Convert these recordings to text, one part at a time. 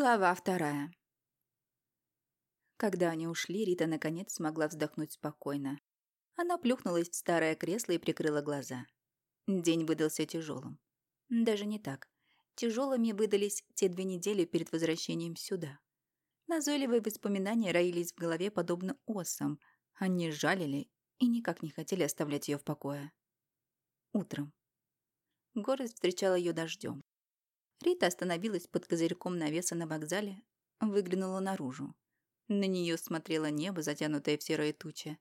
Глава вторая. Когда они ушли, Рита наконец смогла вздохнуть спокойно. Она плюхнулась в старое кресло и прикрыла глаза. День выдался тяжелым. Даже не так. Тяжелыми выдались те две недели перед возвращением сюда. Назойливые воспоминания роились в голове подобно осам. Они жалили и никак не хотели оставлять ее в покое. Утром. Город встречал ее дождем. Рита остановилась под козырьком навеса на вокзале, выглянула наружу. На нее смотрело небо, затянутое в серые тучи.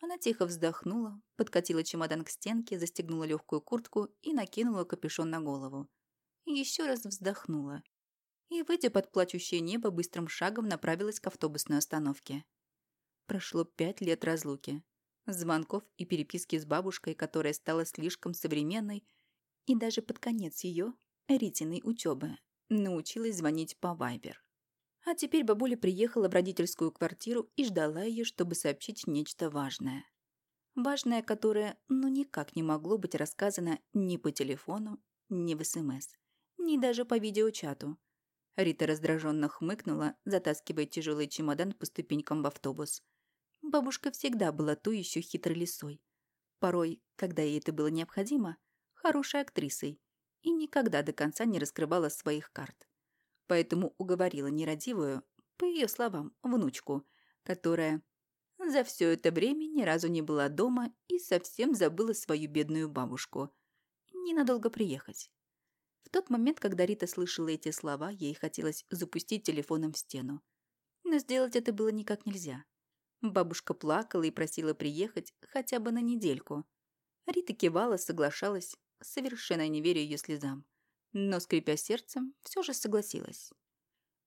Она тихо вздохнула, подкатила чемодан к стенке, застегнула легкую куртку и накинула капюшон на голову. Еще раз вздохнула. И, выйдя под плачущее небо, быстрым шагом направилась к автобусной остановке. Прошло пять лет разлуки. Звонков и переписки с бабушкой, которая стала слишком современной, и даже под конец ее Ритиной учебы. Научилась звонить по Вайбер. А теперь бабуля приехала в родительскую квартиру и ждала ее, чтобы сообщить нечто важное. Важное, которое ну никак не могло быть рассказано ни по телефону, ни в СМС, ни даже по видеочату. Рита раздраженно хмыкнула, затаскивая тяжелый чемодан по ступенькам в автобус. Бабушка всегда была ту еще хитрой лисой. Порой, когда ей это было необходимо, хорошей актрисой, и никогда до конца не раскрывала своих карт. Поэтому уговорила нерадивую, по ее словам, внучку, которая за все это время ни разу не была дома и совсем забыла свою бедную бабушку. Ненадолго приехать. В тот момент, когда Рита слышала эти слова, ей хотелось запустить телефоном в стену. Но сделать это было никак нельзя. Бабушка плакала и просила приехать хотя бы на недельку. Рита кивала, соглашалась, совершенно не веря ее слезам. Но, скрипя сердцем, все же согласилась.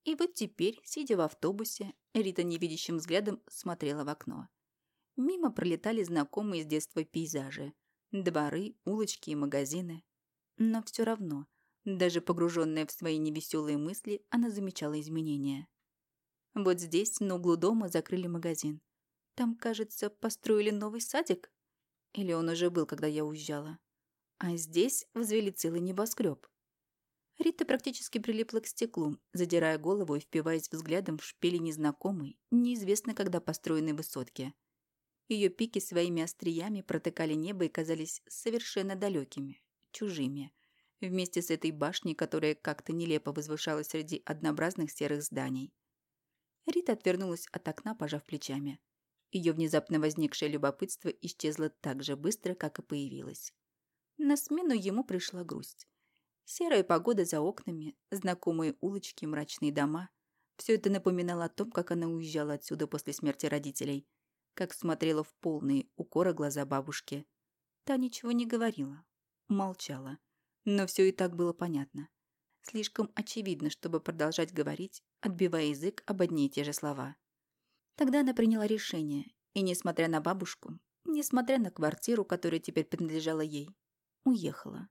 И вот теперь, сидя в автобусе, Рита невидящим взглядом смотрела в окно. Мимо пролетали знакомые с детства пейзажи. Дворы, улочки и магазины. Но все равно, даже погруженная в свои невеселые мысли, она замечала изменения. Вот здесь, на углу дома, закрыли магазин. Там, кажется, построили новый садик? Или он уже был, когда я уезжала? А здесь возвели целый небоскреб. Рита практически прилипла к стеклу, задирая голову и впиваясь взглядом в шпили незнакомой, неизвестно когда построенной высотки. Ее пики своими остриями протыкали небо и казались совершенно далекими, чужими, вместе с этой башней, которая как-то нелепо возвышалась среди однообразных серых зданий. Рита отвернулась от окна, пожав плечами. Ее внезапно возникшее любопытство исчезло так же быстро, как и появилось. На смену ему пришла грусть. Серая погода за окнами, знакомые улочки, мрачные дома. Все это напоминало о том, как она уезжала отсюда после смерти родителей, как смотрела в полные укора глаза бабушки. Та ничего не говорила, молчала. Но все и так было понятно. Слишком очевидно, чтобы продолжать говорить, отбивая язык об одни и те же слова. Тогда она приняла решение, и, несмотря на бабушку, несмотря на квартиру, которая теперь принадлежала ей, уехала.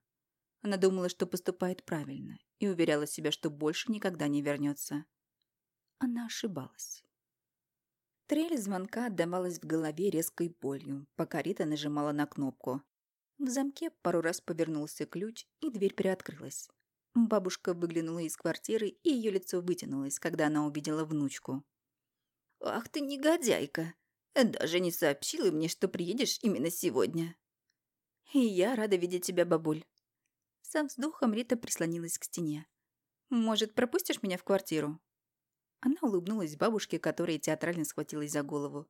Она думала, что поступает правильно, и уверяла себя, что больше никогда не вернется. Она ошибалась. Трель звонка отдавалась в голове резкой болью, пока Рита нажимала на кнопку. В замке пару раз повернулся ключ, и дверь приоткрылась. Бабушка выглянула из квартиры, и ее лицо вытянулось, когда она увидела внучку. «Ах ты негодяйка! Даже не сообщила мне, что приедешь именно сегодня!» «И я рада видеть тебя, бабуль». Со вздохом Рита прислонилась к стене. «Может, пропустишь меня в квартиру?» Она улыбнулась бабушке, которая театрально схватилась за голову.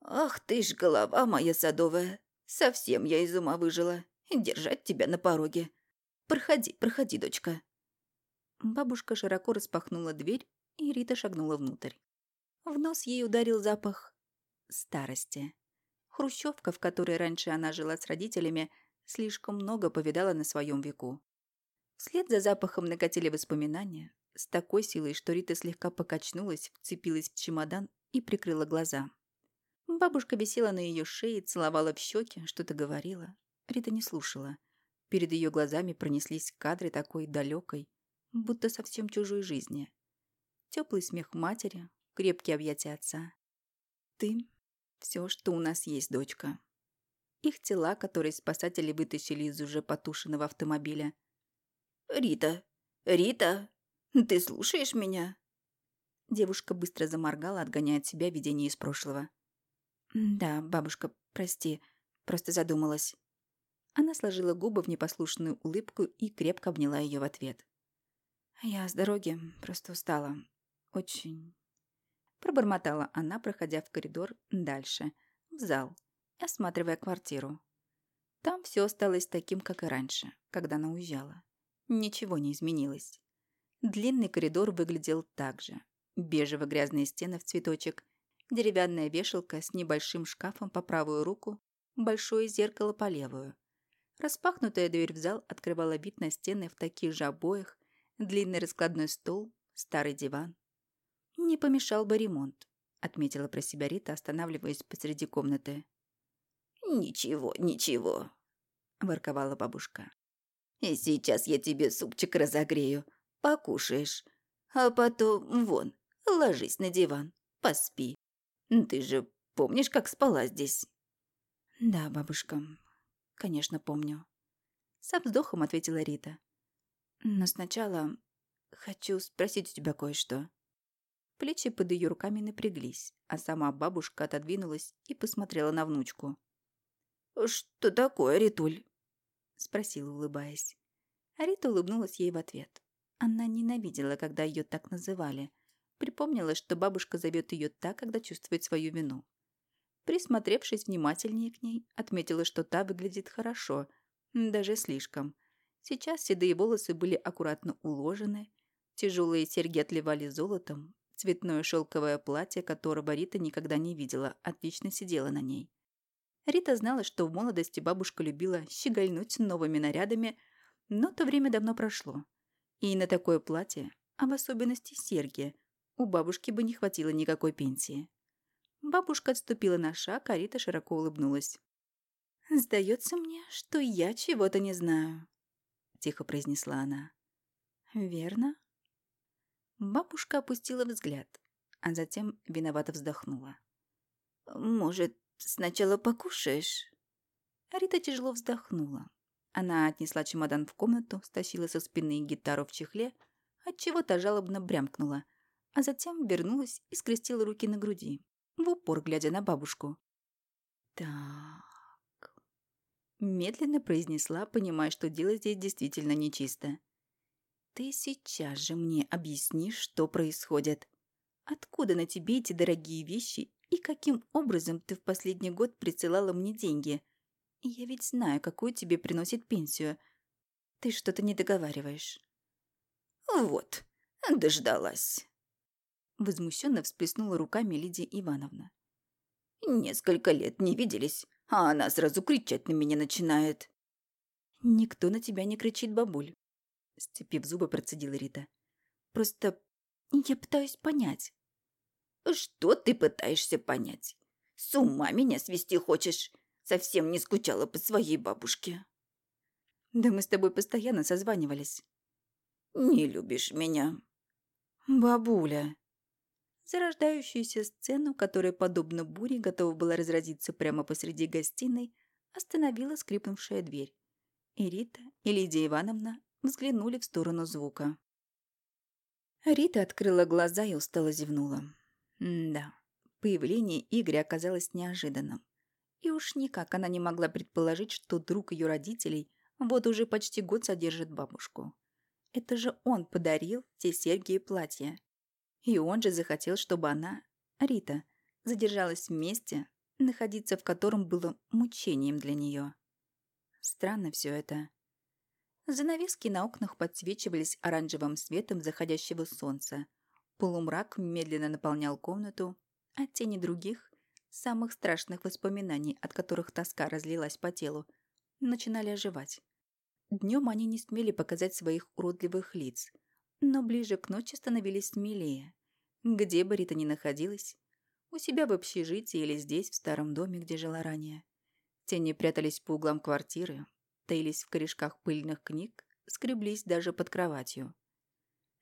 «Ах ты ж голова моя садовая! Совсем я из ума выжила. Держать тебя на пороге. Проходи, проходи, дочка». Бабушка широко распахнула дверь, и Рита шагнула внутрь. В нос ей ударил запах старости. Хрущевка, в которой раньше она жила с родителями, слишком много повидала на своем веку. Вслед за запахом накатили воспоминания, с такой силой, что Рита слегка покачнулась, вцепилась в чемодан и прикрыла глаза. Бабушка висела на ее шее, целовала в щеки, что-то говорила. Рита не слушала. Перед ее глазами пронеслись кадры такой далекой, будто совсем чужой жизни. Теплый смех матери, крепкие объятия отца. «Ты все, что у нас есть, дочка. Их тела, которые спасатели вытащили из уже потушенного автомобиля. «Рита! Рита! Ты слушаешь меня?» Девушка быстро заморгала, отгоняя от себя видение из прошлого. «Да, бабушка, прости, просто задумалась». Она сложила губы в непослушную улыбку и крепко обняла ее в ответ. «Я с дороги, просто устала. Очень...» Пробормотала она, проходя в коридор дальше, в зал, осматривая квартиру. Там все осталось таким, как и раньше, когда она уезжала. Ничего не изменилось. Длинный коридор выглядел так же. Бежево-грязные стены в цветочек, деревянная вешалка с небольшим шкафом по правую руку, большое зеркало по левую. Распахнутая дверь в зал открывала вид на стены в таких же обоях, длинный раскладной стол, старый диван. «Не помешал бы ремонт», — отметила про себя Рита, останавливаясь посреди комнаты. «Ничего, ничего», — ворковала бабушка. «И сейчас я тебе супчик разогрею, покушаешь, а потом вон, ложись на диван, поспи. Ты же помнишь, как спала здесь?» «Да, бабушка, конечно, помню». Со вздохом ответила Рита. «Но сначала хочу спросить у тебя кое-что». Плечи под ее руками напряглись, а сама бабушка отодвинулась и посмотрела на внучку. «Что такое, Ритуль?» — спросила, улыбаясь. Рита улыбнулась ей в ответ. Она ненавидела, когда ее так называли. Припомнила, что бабушка зовет ее так, когда чувствует свою вину. Присмотревшись внимательнее к ней, отметила, что та выглядит хорошо, даже слишком. Сейчас седые волосы были аккуратно уложены, тяжелые серьги отливали золотом, Цветное шелковое платье, которого Рита никогда не видела, отлично сидело на ней. Рита знала, что в молодости бабушка любила щегольнуть новыми нарядами, но то время давно прошло. И на такое платье, а в особенности серьги, у бабушки бы не хватило никакой пенсии. Бабушка отступила на шаг, а Рита широко улыбнулась. «Сдается мне, что я чего-то не знаю», — тихо произнесла она. «Верно?» Бабушка опустила взгляд, а затем виновато вздохнула. «Может, сначала покушаешь?» Рита тяжело вздохнула. Она отнесла чемодан в комнату, стащила со спины гитару в чехле, отчего-то жалобно брямкнула, а затем вернулась и скрестила руки на груди, в упор глядя на бабушку. «Так...» Медленно произнесла, понимая, что дело здесь действительно нечисто. Ты сейчас же мне объяснишь, что происходит. Откуда на тебе эти дорогие вещи и каким образом ты в последний год присылала мне деньги? Я ведь знаю, какую тебе приносит пенсию. Ты что-то не договариваешь. Вот, дождалась. Возмущенно всплеснула руками Лидия Ивановна. Несколько лет не виделись, а она сразу кричать на меня начинает. Никто на тебя не кричит, бабуль. Сцепив зубы, процедила Рита. «Просто я пытаюсь понять». «Что ты пытаешься понять? С ума меня свести хочешь? Совсем не скучала по своей бабушке». «Да мы с тобой постоянно созванивались». «Не любишь меня». «Бабуля». Зарождающуюся сцену, которая, подобно буре, готова была разразиться прямо посреди гостиной, остановила скрипнувшая дверь. И Рита, и Лидия Ивановна взглянули в сторону звука. Рита открыла глаза и устало зевнула. Да, появление Игоря оказалось неожиданным. И уж никак она не могла предположить, что друг ее родителей вот уже почти год содержит бабушку. Это же он подарил те серьги и платья. И он же захотел, чтобы она, Рита, задержалась вместе, находиться в котором было мучением для нее. Странно все это. Занавески на окнах подсвечивались оранжевым светом заходящего солнца. Полумрак медленно наполнял комнату, а тени других, самых страшных воспоминаний, от которых тоска разлилась по телу, начинали оживать. Днем они не смели показать своих уродливых лиц, но ближе к ночи становились смелее. Где бы Рита ни находилась, у себя в общежитии или здесь, в старом доме, где жила ранее. Тени прятались по углам квартиры, таились в корешках пыльных книг, скреблись даже под кроватью.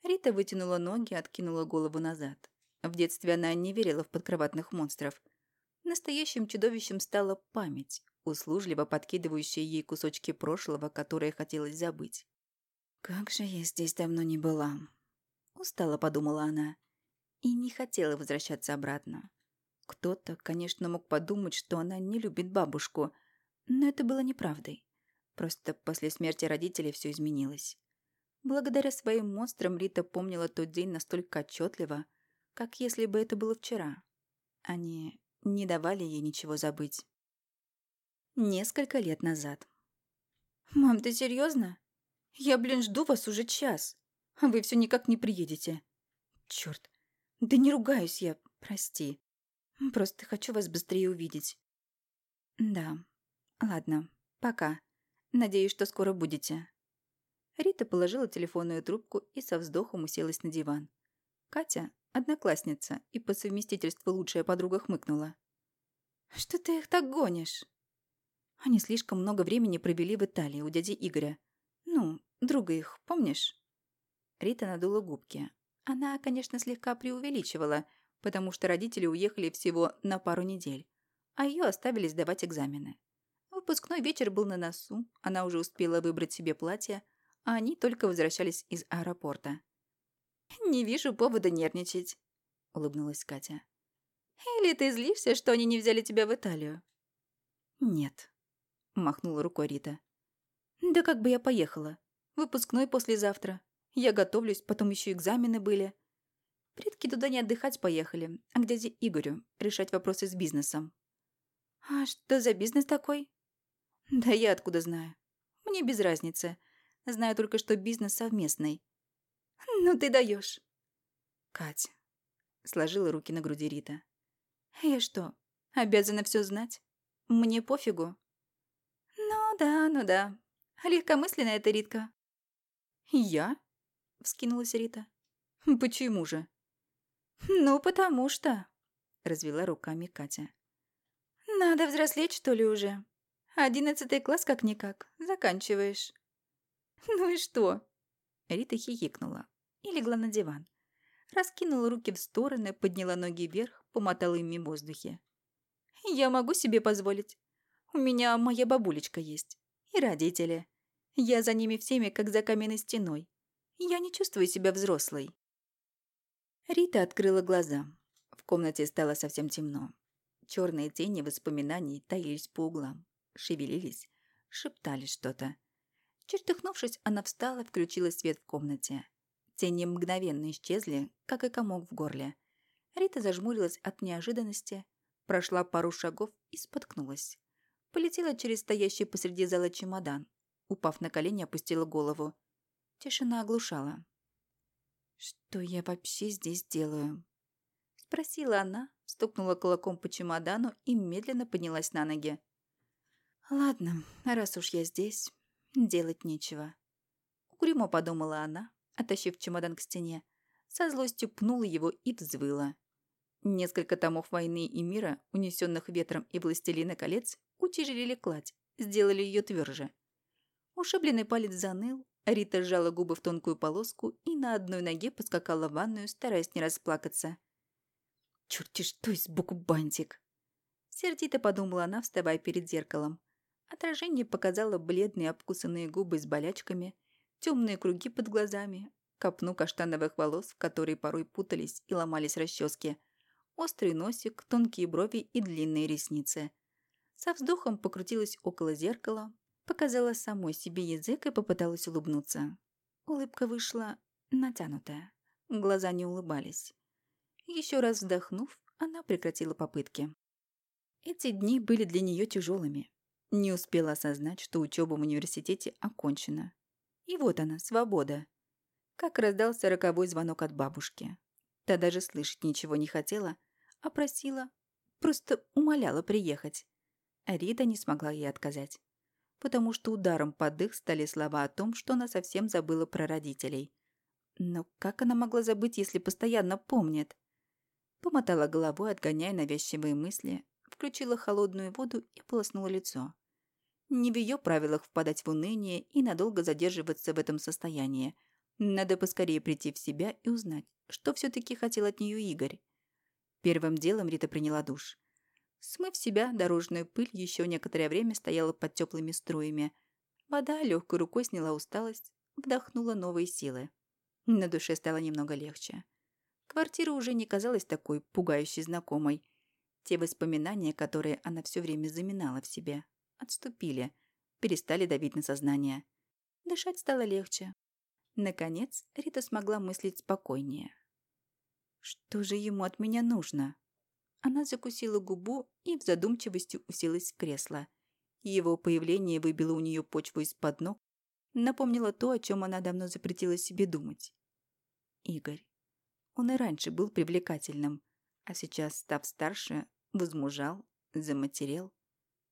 Рита вытянула ноги, откинула голову назад. В детстве она не верила в подкроватных монстров. Настоящим чудовищем стала память, услужливо подкидывающая ей кусочки прошлого, которые хотелось забыть. «Как же я здесь давно не была!» Устала, подумала она. И не хотела возвращаться обратно. Кто-то, конечно, мог подумать, что она не любит бабушку, но это было неправдой. Просто после смерти родителей все изменилось. Благодаря своим монстрам Рита помнила тот день настолько отчетливо, как если бы это было вчера. Они не давали ей ничего забыть. Несколько лет назад. «Мам, ты серьезно? Я, блин, жду вас уже час, а вы все никак не приедете. Черт, да не ругаюсь я, прости. Просто хочу вас быстрее увидеть». «Да, ладно, пока. Надеюсь, что скоро будете». Рита положила телефонную трубку и со вздохом уселась на диван. Катя, одноклассница и по совместительству лучшая подруга, хмыкнула. «Что ты их так гонишь?» Они слишком много времени провели в Италии у дяди Игоря. Ну, друга их, помнишь? Рита надула губки. Она, конечно, слегка преувеличивала, потому что родители уехали всего на пару недель, а ее оставили сдавать экзамены. Выпускной вечер был на носу, она уже успела выбрать себе платье, а они только возвращались из аэропорта. «Не вижу повода нервничать», — улыбнулась Катя. «Или ты злишься, что они не взяли тебя в Италию?» «Нет», — махнула рукой Рита. «Да как бы я поехала. Выпускной послезавтра. Я готовлюсь, потом еще экзамены были. Предки туда не отдыхать поехали, а к дяде Игорю решать вопросы с бизнесом». «А что за бизнес такой?» «Да я откуда знаю. Мне без разницы. Знаю только, что бизнес совместный». «Ну ты даешь. «Кать», — сложила руки на груди Рита. «Я что, обязана все знать? Мне пофигу?» «Ну да, ну да. Легкомысленная ты, Ритка». «Я?» — вскинулась Рита. «Почему же?» «Ну, потому что...» — развела руками Катя. «Надо взрослеть, что ли, уже? Одиннадцатый класс как-никак. Заканчиваешь». «Ну и что?» Рита хихикнула и легла на диван. Раскинула руки в стороны, подняла ноги вверх, помотала ими в воздухе. «Я могу себе позволить. У меня моя бабулечка есть. И родители. Я за ними всеми, как за каменной стеной. Я не чувствую себя взрослой». Рита открыла глаза. В комнате стало совсем темно. Черные тени воспоминаний таились по углам, шевелились, шептали что-то. Чертыхнувшись, она встала, включила свет в комнате. Тени мгновенно исчезли, как и комок в горле. Рита зажмурилась от неожиданности, прошла пару шагов и споткнулась. Полетела через стоящий посреди зала чемодан. Упав на колени, опустила голову. Тишина оглушала. «Что я вообще здесь делаю?» Спросила она, стукнула кулаком по чемодану и медленно поднялась на ноги. «Ладно, раз уж я здесь, делать нечего». Угрюмо подумала она, оттащив чемодан к стене. Со злостью пнула его и взвыла. Несколько томов «Войны и мира», унесенных ветром и «Властелина колец», утяжелили кладь, сделали ее тверже. Ушибленный палец заныл, Рита сжала губы в тонкую полоску и на одной ноге поскакала в ванную, стараясь не расплакаться. «Черти что из сбоку бантик!» Сердито подумала она, вставая перед зеркалом. Отражение показало бледные обкусанные губы с болячками, темные круги под глазами, копну каштановых волос, в которые порой путались и ломались расчески, острый носик, тонкие брови и длинные ресницы. Со вздохом покрутилась около зеркала, показала самой себе язык и попыталась улыбнуться. Улыбка вышла натянутая, глаза не улыбались. Еще раз вздохнув, она прекратила попытки. Эти дни были для нее тяжелыми. Не успела осознать, что учеба в университете окончена. И вот она, свобода. Как раздался роковой звонок от бабушки. Та даже слышать ничего не хотела, а просила, просто умоляла приехать. А Рита не смогла ей отказать. Потому что ударом под их стали слова о том, что она совсем забыла про родителей. Но как она могла забыть, если постоянно помнит? Помотала головой, отгоняя навязчивые мысли, включила холодную воду и полоснула лицо. Не в ее правилах впадать в уныние и надолго задерживаться в этом состоянии. Надо поскорее прийти в себя и узнать, что все-таки хотел от нее Игорь. Первым делом Рита приняла душ. Смыв себя, дорожную пыль еще некоторое время стояла под теплыми струями. Вода легкой рукой сняла усталость, вдохнула новые силы. На душе стало немного легче. Квартира уже не казалась такой пугающей знакомой. Те воспоминания, которые она все время заминала в себе, отступили, перестали давить на сознание. Дышать стало легче. Наконец, Рита смогла мыслить спокойнее. Что же ему от меня нужно? Она закусила губу и в задумчивости уселась в кресло. Его появление выбило у нее почву из-под ног, напомнило то, о чем она давно запретила себе думать. Игорь. Он и раньше был привлекательным, а сейчас, став старше, возмужал, заматерел.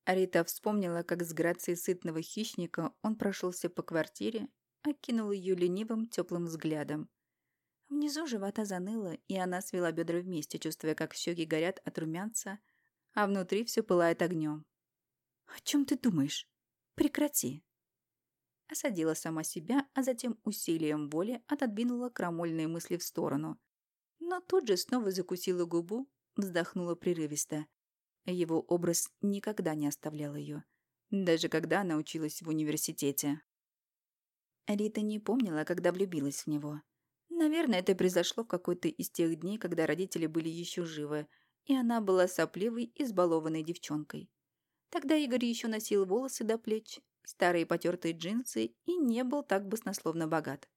Арита вспомнила, как с грацией сытного хищника он прошелся по квартире, окинул ее ленивым теплым взглядом. Внизу живота заныло, и она свела бедра вместе, чувствуя, как щеки горят от румянца, а внутри все пылает огнем. «О чем ты думаешь? Прекрати!» Осадила сама себя, а затем усилием воли отодвинула крамольные мысли в сторону. Но тут же снова закусила губу, вздохнула прерывисто. Его образ никогда не оставлял ее, даже когда она училась в университете. Рита не помнила, когда влюбилась в него. Наверное, это произошло в какой-то из тех дней, когда родители были еще живы, и она была сопливой, избалованной девчонкой. Тогда Игорь еще носил волосы до плеч, старые потертые джинсы и не был так баснословно богат.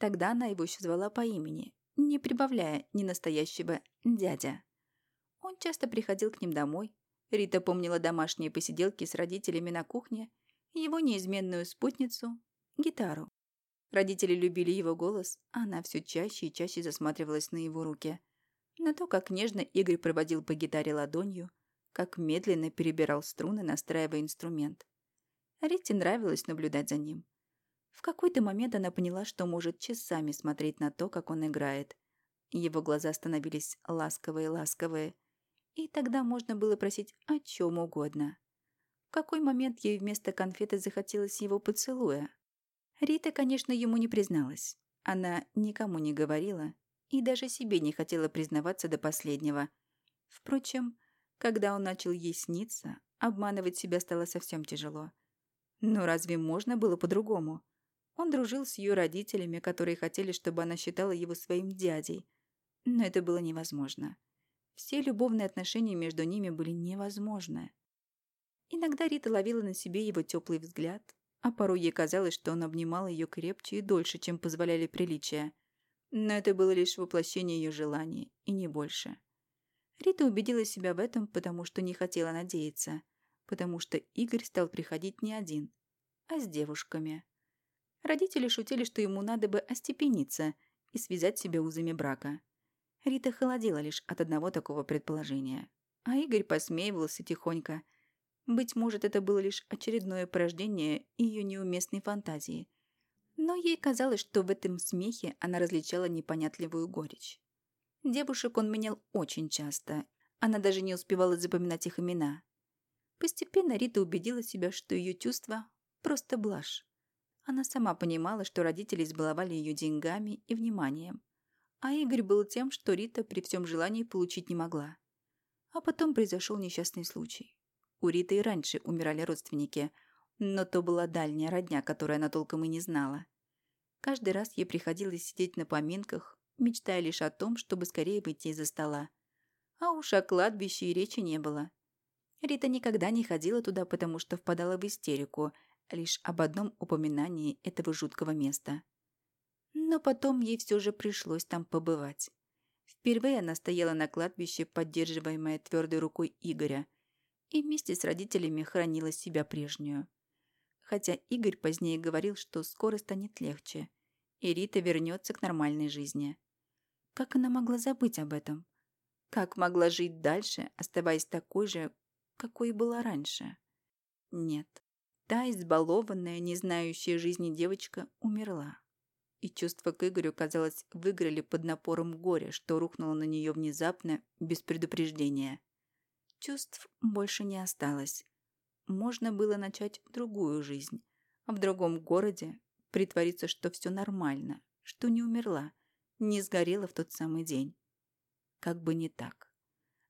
Тогда она его еще звала по имени, не прибавляя ни настоящего «дядя». Он часто приходил к ним домой. Рита помнила домашние посиделки с родителями на кухне, его неизменную спутницу, гитару. Родители любили его голос, а она все чаще и чаще засматривалась на его руки. На то, как нежно Игорь проводил по гитаре ладонью, как медленно перебирал струны, настраивая инструмент. Рите нравилось наблюдать за ним. В какой-то момент она поняла, что может часами смотреть на то, как он играет. Его глаза становились ласковые-ласковые, и тогда можно было просить о чем угодно. В какой момент ей вместо конфеты захотелось его поцелуя? Рита, конечно, ему не призналась. Она никому не говорила и даже себе не хотела признаваться до последнего. Впрочем, когда он начал ей сниться, обманывать себя стало совсем тяжело. Но разве можно было по-другому? Он дружил с ее родителями, которые хотели, чтобы она считала его своим дядей. Но это было невозможно. Все любовные отношения между ними были невозможны. Иногда Рита ловила на себе его теплый взгляд, а порой ей казалось, что он обнимал ее крепче и дольше, чем позволяли приличия. Но это было лишь воплощение ее желаний, и не больше. Рита убедила себя в этом, потому что не хотела надеяться, потому что Игорь стал приходить не один, а с девушками. Родители шутили, что ему надо бы остепениться и связать себя узами брака. Рита холодела лишь от одного такого предположения. А Игорь посмеивался тихонько – быть может, это было лишь очередное порождение ее неуместной фантазии. Но ей казалось, что в этом смехе она различала непонятливую горечь. Девушек он менял очень часто. Она даже не успевала запоминать их имена. Постепенно Рита убедила себя, что ее чувства – просто блажь. Она сама понимала, что родители избаловали ее деньгами и вниманием. А Игорь был тем, что Рита при всем желании получить не могла. А потом произошел несчастный случай. У Риты и раньше умирали родственники, но то была дальняя родня, которую она толком и не знала. Каждый раз ей приходилось сидеть на поминках, мечтая лишь о том, чтобы скорее выйти из-за стола. А уж о кладбище и речи не было. Рита никогда не ходила туда, потому что впадала в истерику, лишь об одном упоминании этого жуткого места. Но потом ей все же пришлось там побывать. Впервые она стояла на кладбище, поддерживаемая твердой рукой Игоря, и вместе с родителями хранила себя прежнюю. Хотя Игорь позднее говорил, что скоро станет легче, и Рита вернется к нормальной жизни. Как она могла забыть об этом? Как могла жить дальше, оставаясь такой же, какой была раньше? Нет. Та избалованная, не знающая жизни девочка умерла. И чувства к Игорю, казалось, выиграли под напором горя, что рухнуло на нее внезапно, без предупреждения. Чувств больше не осталось. Можно было начать другую жизнь. В другом городе притвориться, что все нормально, что не умерла, не сгорела в тот самый день. Как бы не так.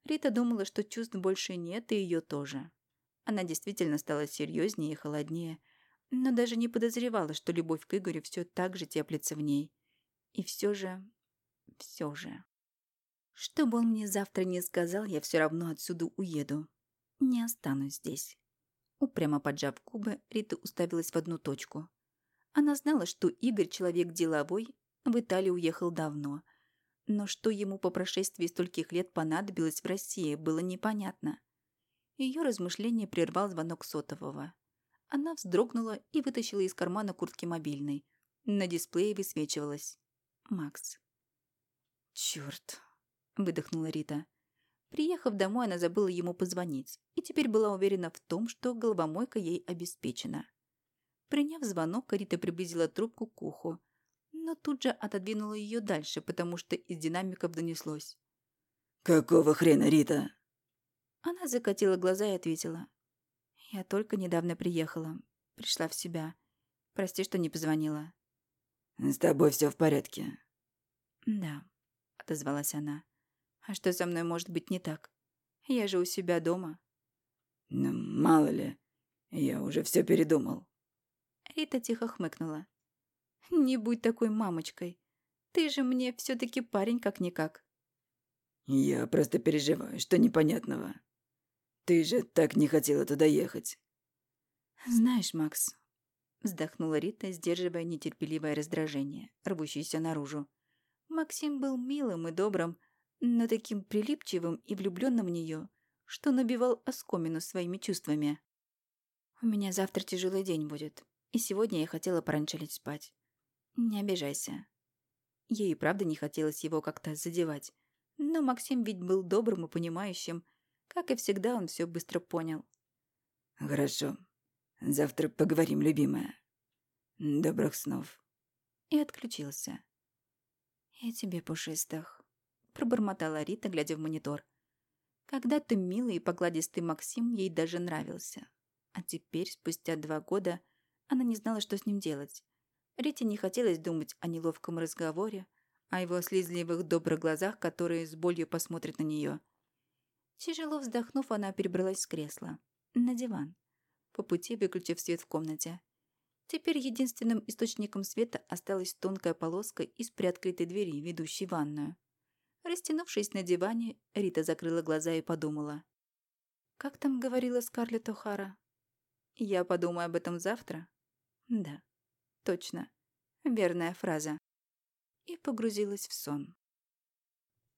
Рита думала, что чувств больше нет, и ее тоже. Она действительно стала серьезнее и холоднее, но даже не подозревала, что любовь к Игорю все так же теплится в ней. И все же... все же... Что бы он мне завтра не сказал, я все равно отсюда уеду. Не останусь здесь. Упрямо поджав губы, Рита уставилась в одну точку. Она знала, что Игорь, человек деловой, в Италию уехал давно. Но что ему по прошествии стольких лет понадобилось в России, было непонятно. Ее размышление прервал звонок сотового. Она вздрогнула и вытащила из кармана куртки мобильный. На дисплее высвечивалась. Макс. «Чёрт!» – выдохнула Рита. Приехав домой, она забыла ему позвонить и теперь была уверена в том, что головомойка ей обеспечена. Приняв звонок, Рита приблизила трубку к уху, но тут же отодвинула ее дальше, потому что из динамиков донеслось. «Какого хрена, Рита?» Она закатила глаза и ответила. «Я только недавно приехала. Пришла в себя. Прости, что не позвонила». «С тобой все в порядке?» «Да», — отозвалась она. «А что со мной может быть не так? Я же у себя дома». «Ну, мало ли. Я уже все передумал». Рита тихо хмыкнула. «Не будь такой мамочкой. Ты же мне все таки парень как-никак». «Я просто переживаю, что непонятного. Ты же так не хотела туда ехать». «Знаешь, Макс...» Вздохнула Рита, сдерживая нетерпеливое раздражение, рвущееся наружу. Максим был милым и добрым, но таким прилипчивым и влюбленным в нее, что набивал оскомину своими чувствами. «У меня завтра тяжелый день будет, и сегодня я хотела пораньше лечь спать. Не обижайся». Ей и правда не хотелось его как-то задевать, но Максим ведь был добрым и понимающим, как и всегда, он все быстро понял. «Хорошо. Завтра поговорим, любимая. Добрых снов». И отключился. «Я тебе, пушистых», — пробормотала Рита, глядя в монитор. Когда-то милый и погладистый Максим ей даже нравился. А теперь, спустя два года, она не знала, что с ним делать. Рите не хотелось думать о неловком разговоре, о его слезливых добрых глазах, которые с болью посмотрят на нее — Тяжело вздохнув, она перебралась с кресла. На диван. По пути выключив свет в комнате. Теперь единственным источником света осталась тонкая полоска из приоткрытой двери, ведущей в ванную. Растянувшись на диване, Рита закрыла глаза и подумала. «Как там говорила Скарлетт О'Хара? Я подумаю об этом завтра?» «Да, точно. Верная фраза». И погрузилась в сон.